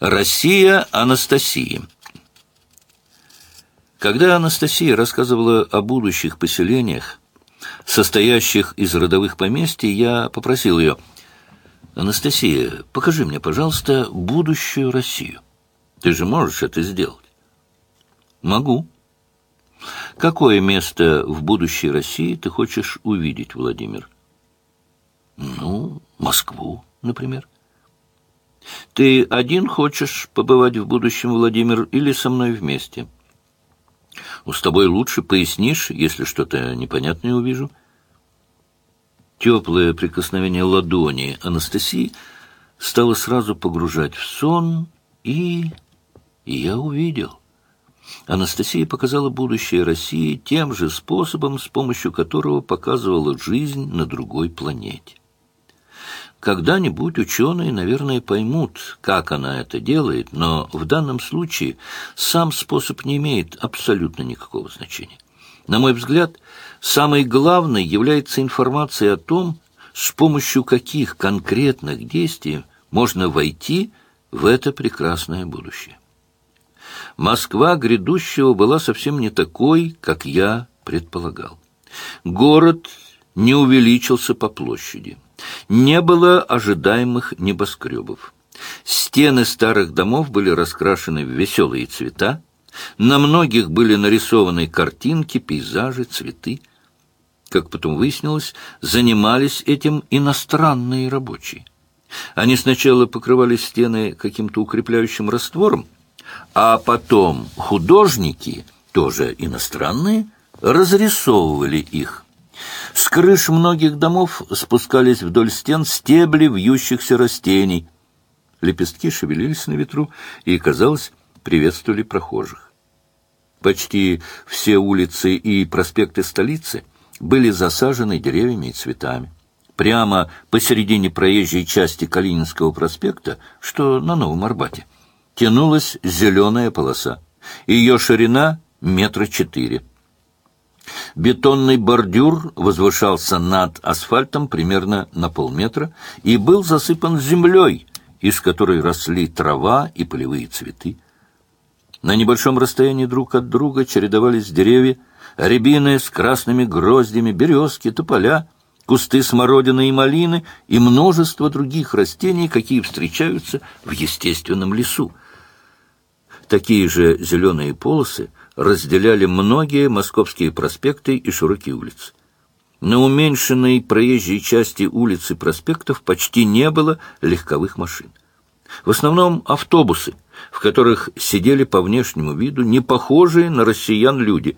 Россия Анастасии. Когда Анастасия рассказывала о будущих поселениях, состоящих из родовых поместий, я попросил ее, «Анастасия, покажи мне, пожалуйста, будущую Россию. Ты же можешь это сделать?» «Могу». «Какое место в будущей России ты хочешь увидеть, Владимир?» «Ну, Москву, например». Ты один хочешь побывать в будущем, Владимир, или со мной вместе? У с тобой лучше пояснишь, если что-то непонятное увижу. Теплое прикосновение ладони Анастасии стало сразу погружать в сон, и я увидел. Анастасия показала будущее России тем же способом, с помощью которого показывала жизнь на другой планете. Когда-нибудь ученые, наверное, поймут, как она это делает, но в данном случае сам способ не имеет абсолютно никакого значения. На мой взгляд, самой главной является информация о том, с помощью каких конкретных действий можно войти в это прекрасное будущее. Москва грядущего была совсем не такой, как я предполагал. Город не увеличился по площади. Не было ожидаемых небоскребов. Стены старых домов были раскрашены в веселые цвета, на многих были нарисованы картинки, пейзажи, цветы. Как потом выяснилось, занимались этим иностранные рабочие. Они сначала покрывали стены каким-то укрепляющим раствором, а потом художники, тоже иностранные, разрисовывали их. С крыш многих домов спускались вдоль стен стебли вьющихся растений. Лепестки шевелились на ветру и, казалось, приветствовали прохожих. Почти все улицы и проспекты столицы были засажены деревьями и цветами. Прямо посередине проезжей части Калининского проспекта, что на Новом Арбате, тянулась зеленая полоса. Ее ширина — метра четыре. Бетонный бордюр возвышался над асфальтом примерно на полметра и был засыпан землей, из которой росли трава и полевые цветы. На небольшом расстоянии друг от друга чередовались деревья, рябины с красными гроздями, березки, тополя, кусты смородины и малины и множество других растений, какие встречаются в естественном лесу. Такие же зеленые полосы разделяли многие московские проспекты и широкие улицы. На уменьшенной проезжей части улиц и проспектов почти не было легковых машин. В основном автобусы, в которых сидели по внешнему виду не похожие на россиян люди.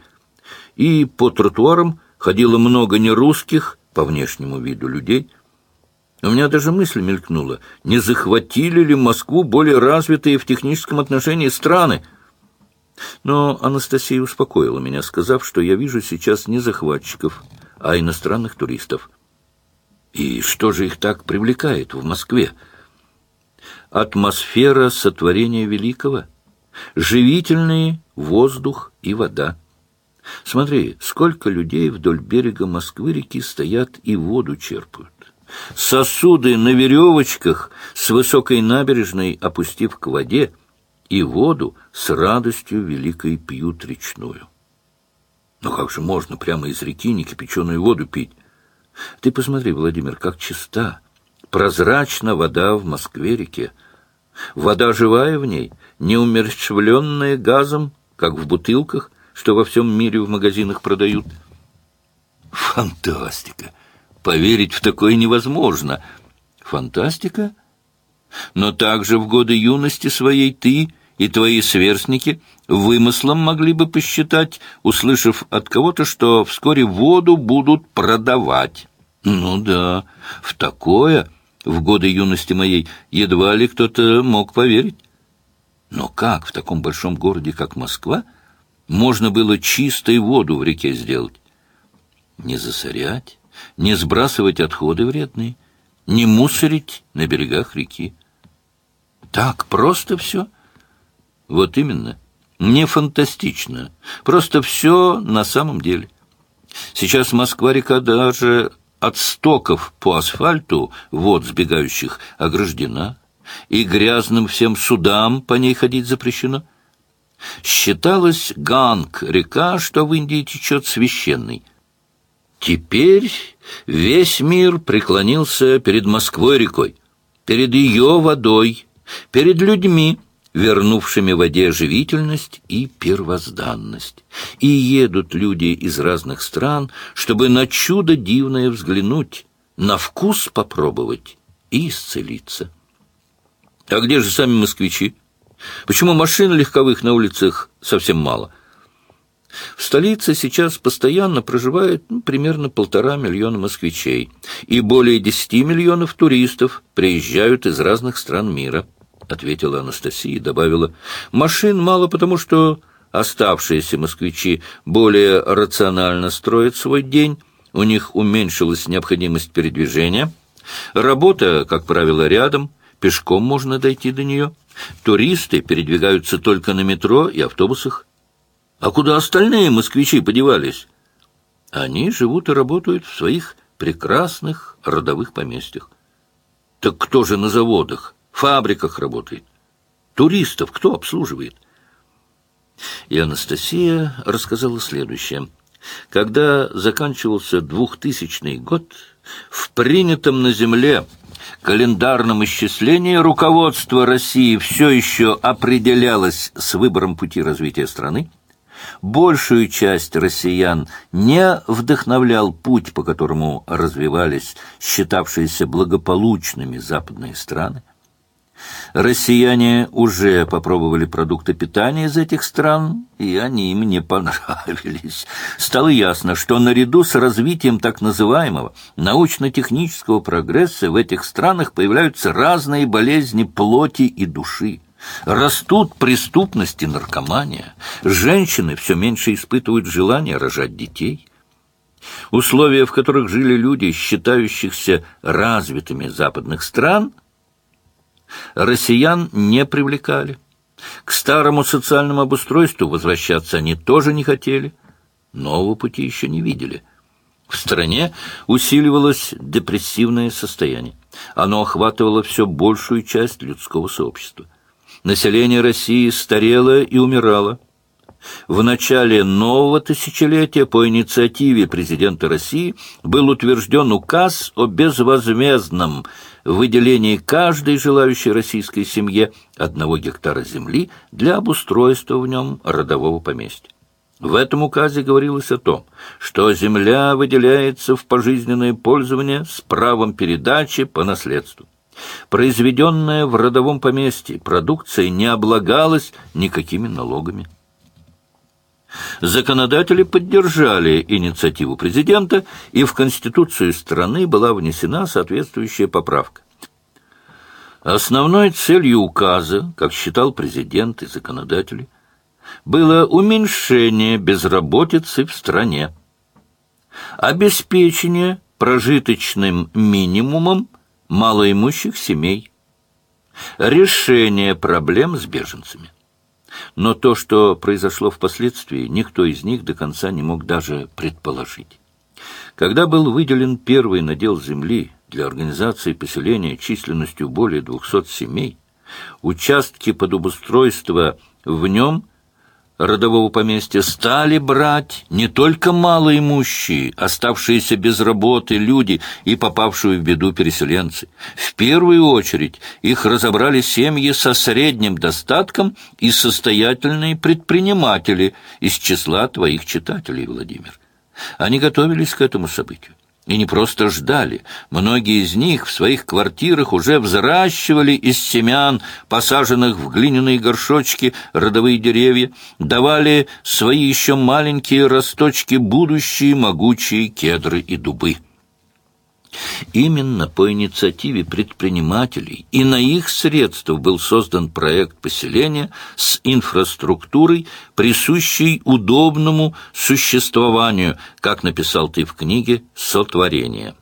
И по тротуарам ходило много нерусских по внешнему виду людей. У меня даже мысль мелькнула, не захватили ли Москву более развитые в техническом отношении страны, но Анастасия успокоила меня, сказав, что я вижу сейчас не захватчиков, а иностранных туристов. И что же их так привлекает в Москве? Атмосфера сотворения великого, живительные воздух и вода. Смотри, сколько людей вдоль берега Москвы-реки стоят и воду черпают. Сосуды на веревочках с высокой набережной, опустив к воде, и воду с радостью великой пьют речную. Но как же можно прямо из реки некипяченую воду пить? Ты посмотри, Владимир, как чиста, прозрачна вода в Москве-реке. Вода живая в ней, не умерщвленная газом, как в бутылках, что во всем мире в магазинах продают. Фантастика! Поверить в такое невозможно. Фантастика? Но также в годы юности своей ты и твои сверстники вымыслом могли бы посчитать, услышав от кого-то, что вскоре воду будут продавать. Ну да, в такое в годы юности моей едва ли кто-то мог поверить. Но как в таком большом городе, как Москва, можно было чистой воду в реке сделать? Не засорять, не сбрасывать отходы вредные, не мусорить на берегах реки. Так просто все — вот именно. Не фантастично. Просто все на самом деле. Сейчас Москва-река даже от стоков по асфальту, вод сбегающих, ограждена. и грязным всем судам по ней ходить запрещено. Считалась Ганг, река, что в Индии течет священной. Теперь весь мир преклонился перед Москвой-рекой, перед ее водой, перед людьми, вернувшими воде живительность и первозданность. И едут люди из разных стран, чтобы на чудо дивное взглянуть, на вкус попробовать и исцелиться. А где же сами москвичи? Почему машин легковых на улицах совсем мало? В столице сейчас постоянно проживает ну, примерно полтора миллиона москвичей, и более десяти миллионов туристов приезжают из разных стран мира, — ответила Анастасия и добавила. Машин мало потому, что оставшиеся москвичи более рационально строят свой день, у них уменьшилась необходимость передвижения, работа, как правило, рядом, пешком можно дойти до нее, туристы передвигаются только на метро и автобусах. А куда остальные москвичи подевались? Они живут и работают в своих прекрасных родовых поместьях. Так кто же на заводах, фабриках работает? Туристов кто обслуживает? И Анастасия рассказала следующее. Когда заканчивался двухтысячный год, в принятом на земле календарном исчислении руководство России все еще определялось с выбором пути развития страны, большую часть россиян не вдохновлял путь, по которому развивались считавшиеся благополучными западные страны. Россияне уже попробовали продукты питания из этих стран, и они им не понравились. Стало ясно, что наряду с развитием так называемого научно-технического прогресса в этих странах появляются разные болезни плоти и души. Растут преступность и наркомания. Женщины все меньше испытывают желание рожать детей. Условия, в которых жили люди, считающихся развитыми западных стран, россиян не привлекали. К старому социальному обустройству возвращаться они тоже не хотели. Нового пути еще не видели. В стране усиливалось депрессивное состояние. Оно охватывало все большую часть людского сообщества. Население России старело и умирало. В начале нового тысячелетия по инициативе президента России был утвержден указ о безвозмездном выделении каждой желающей российской семье одного гектара земли для обустройства в нем родового поместья. В этом указе говорилось о том, что земля выделяется в пожизненное пользование с правом передачи по наследству. Произведенная в родовом поместье продукция не облагалась никакими налогами. Законодатели поддержали инициативу президента, и в Конституцию страны была внесена соответствующая поправка. Основной целью указа, как считал президент и законодатели, было уменьшение безработицы в стране, обеспечение прожиточным минимумом малоимущих семей, решение проблем с беженцами. Но то, что произошло впоследствии, никто из них до конца не мог даже предположить. Когда был выделен первый надел земли для организации поселения численностью более 200 семей, участки под обустройство в нем – родового поместья стали брать не только малоимущие, оставшиеся без работы люди и попавшие в беду переселенцы. В первую очередь их разобрали семьи со средним достатком и состоятельные предприниматели из числа твоих читателей, Владимир. Они готовились к этому событию. И не просто ждали. Многие из них в своих квартирах уже взращивали из семян, посаженных в глиняные горшочки, родовые деревья, давали свои еще маленькие росточки будущие могучие кедры и дубы. Именно по инициативе предпринимателей и на их средства был создан проект поселения с инфраструктурой, присущей удобному существованию, как написал ты в книге «Сотворение».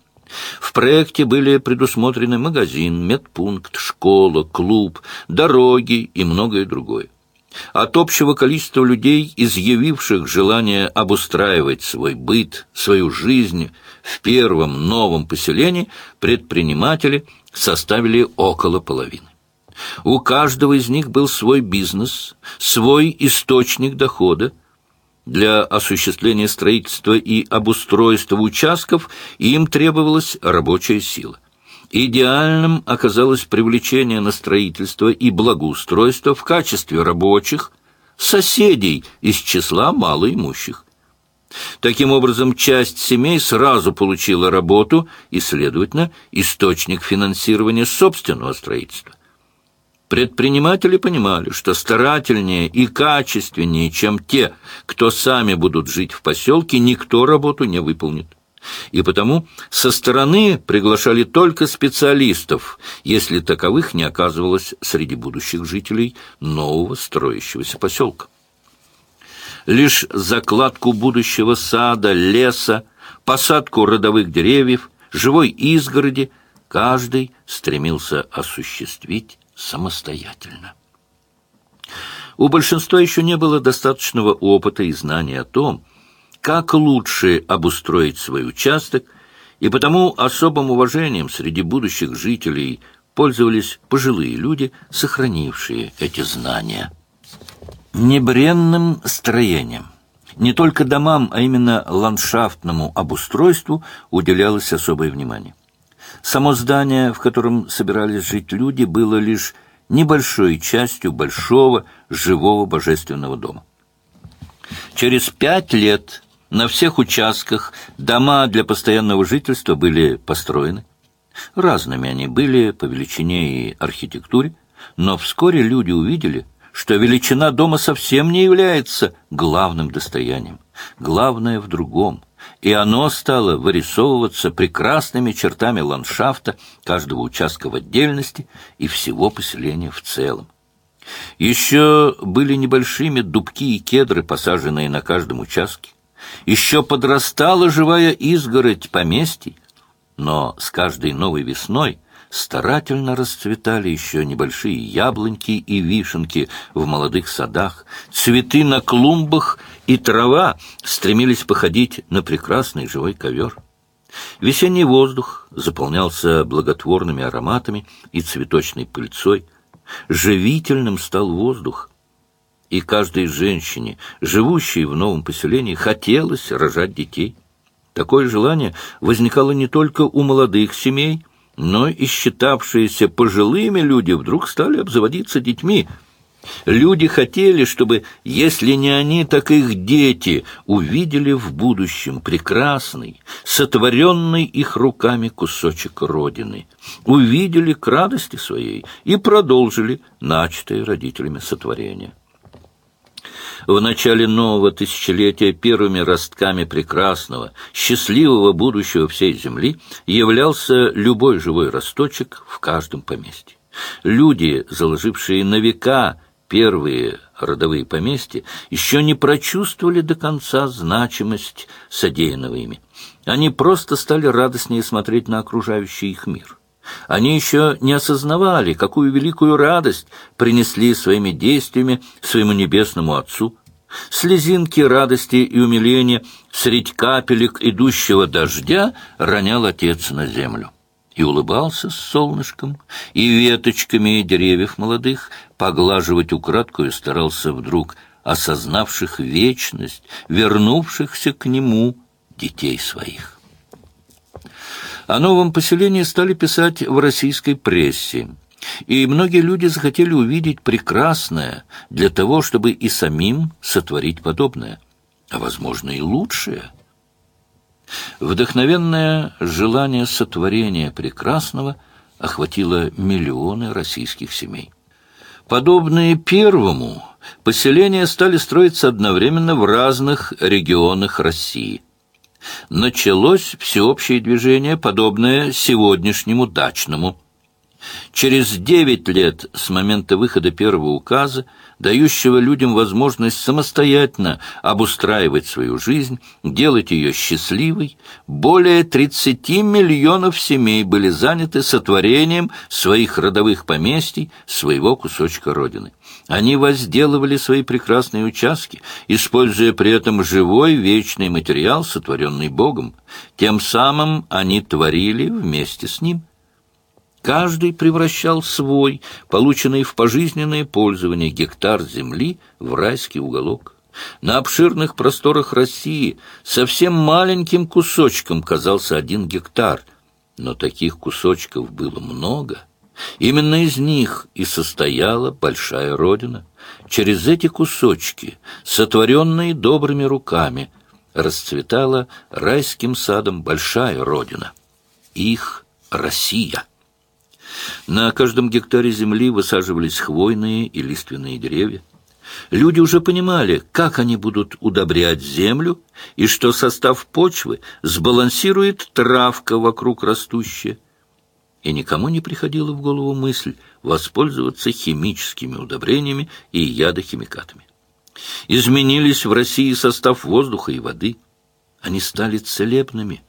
В проекте были предусмотрены магазин, медпункт, школа, клуб, дороги и многое другое. От общего количества людей, изъявивших желание обустраивать свой быт, свою жизнь в первом новом поселении, предприниматели составили около половины. У каждого из них был свой бизнес, свой источник дохода. Для осуществления строительства и обустройства участков им требовалась рабочая сила. Идеальным оказалось привлечение на строительство и благоустройство в качестве рабочих соседей из числа малоимущих. Таким образом, часть семей сразу получила работу и, следовательно, источник финансирования собственного строительства. Предприниматели понимали, что старательнее и качественнее, чем те, кто сами будут жить в поселке, никто работу не выполнит. И потому со стороны приглашали только специалистов, если таковых не оказывалось среди будущих жителей нового строящегося поселка. Лишь закладку будущего сада, леса, посадку родовых деревьев, живой изгороди каждый стремился осуществить самостоятельно. У большинства еще не было достаточного опыта и знания о том, как лучше обустроить свой участок, и потому особым уважением среди будущих жителей пользовались пожилые люди, сохранившие эти знания. Небренным строением. Не только домам, а именно ландшафтному обустройству уделялось особое внимание. Само здание, в котором собирались жить люди, было лишь небольшой частью большого живого божественного дома. Через пять лет на всех участках дома для постоянного жительства были построены. Разными они были по величине и архитектуре, но вскоре люди увидели, что величина дома совсем не является главным достоянием. Главное в другом и оно стало вырисовываться прекрасными чертами ландшафта каждого участка в отдельности и всего поселения в целом. Еще были небольшими дубки и кедры, посаженные на каждом участке. Еще подрастала живая изгородь поместий, но с каждой новой весной старательно расцветали еще небольшие яблоньки и вишенки в молодых садах, цветы на клумбах и трава стремились походить на прекрасный живой ковер. Весенний воздух заполнялся благотворными ароматами и цветочной пыльцой. Живительным стал воздух, и каждой женщине, живущей в новом поселении, хотелось рожать детей. Такое желание возникало не только у молодых семей, но и считавшиеся пожилыми люди вдруг стали обзаводиться детьми – Люди хотели, чтобы, если не они, так их дети увидели в будущем прекрасный, сотворенный их руками кусочек Родины, увидели к радости своей и продолжили начатое родителями сотворение. В начале нового тысячелетия первыми ростками прекрасного, счастливого будущего всей Земли являлся любой живой росточек в каждом поместье. Люди, заложившие на века первые родовые поместья еще не прочувствовали до конца значимость содеянного ими. Они просто стали радостнее смотреть на окружающий их мир. Они еще не осознавали, какую великую радость принесли своими действиями своему небесному Отцу. Слезинки радости и умиления средь капелек идущего дождя ронял Отец на землю и улыбался с солнышком, и веточками деревьев молодых поглаживать украдкую старался вдруг осознавших вечность, вернувшихся к нему детей своих. О новом поселении стали писать в российской прессе, и многие люди захотели увидеть прекрасное для того, чтобы и самим сотворить подобное, а, возможно, и лучшее – Вдохновенное желание сотворения прекрасного охватило миллионы российских семей. Подобные первому, поселения стали строиться одновременно в разных регионах России. Началось всеобщее движение, подобное сегодняшнему дачному. Через девять лет с момента выхода первого указа дающего людям возможность самостоятельно обустраивать свою жизнь, делать ее счастливой, более 30 миллионов семей были заняты сотворением своих родовых поместий, своего кусочка Родины. Они возделывали свои прекрасные участки, используя при этом живой вечный материал, сотворенный Богом. Тем самым они творили вместе с Ним. Каждый превращал свой, полученный в пожизненное пользование гектар земли, в райский уголок. На обширных просторах России совсем маленьким кусочком казался один гектар, но таких кусочков было много. Именно из них и состояла большая Родина. Через эти кусочки, сотворенные добрыми руками, расцветала райским садом большая Родина. Их Россия. На каждом гектаре земли высаживались хвойные и лиственные деревья. Люди уже понимали, как они будут удобрять землю, и что состав почвы сбалансирует травка вокруг растущая. И никому не приходила в голову мысль воспользоваться химическими удобрениями и ядохимикатами. Изменились в России состав воздуха и воды. Они стали целебными.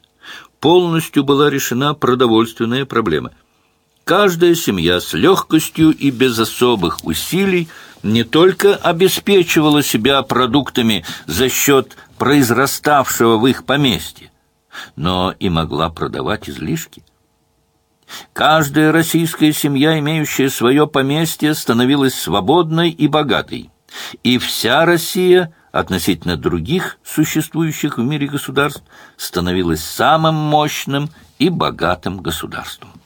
Полностью была решена продовольственная проблема – Каждая семья с легкостью и без особых усилий не только обеспечивала себя продуктами за счет произраставшего в их поместье, но и могла продавать излишки. Каждая российская семья, имеющая свое поместье, становилась свободной и богатой, и вся Россия относительно других существующих в мире государств становилась самым мощным и богатым государством.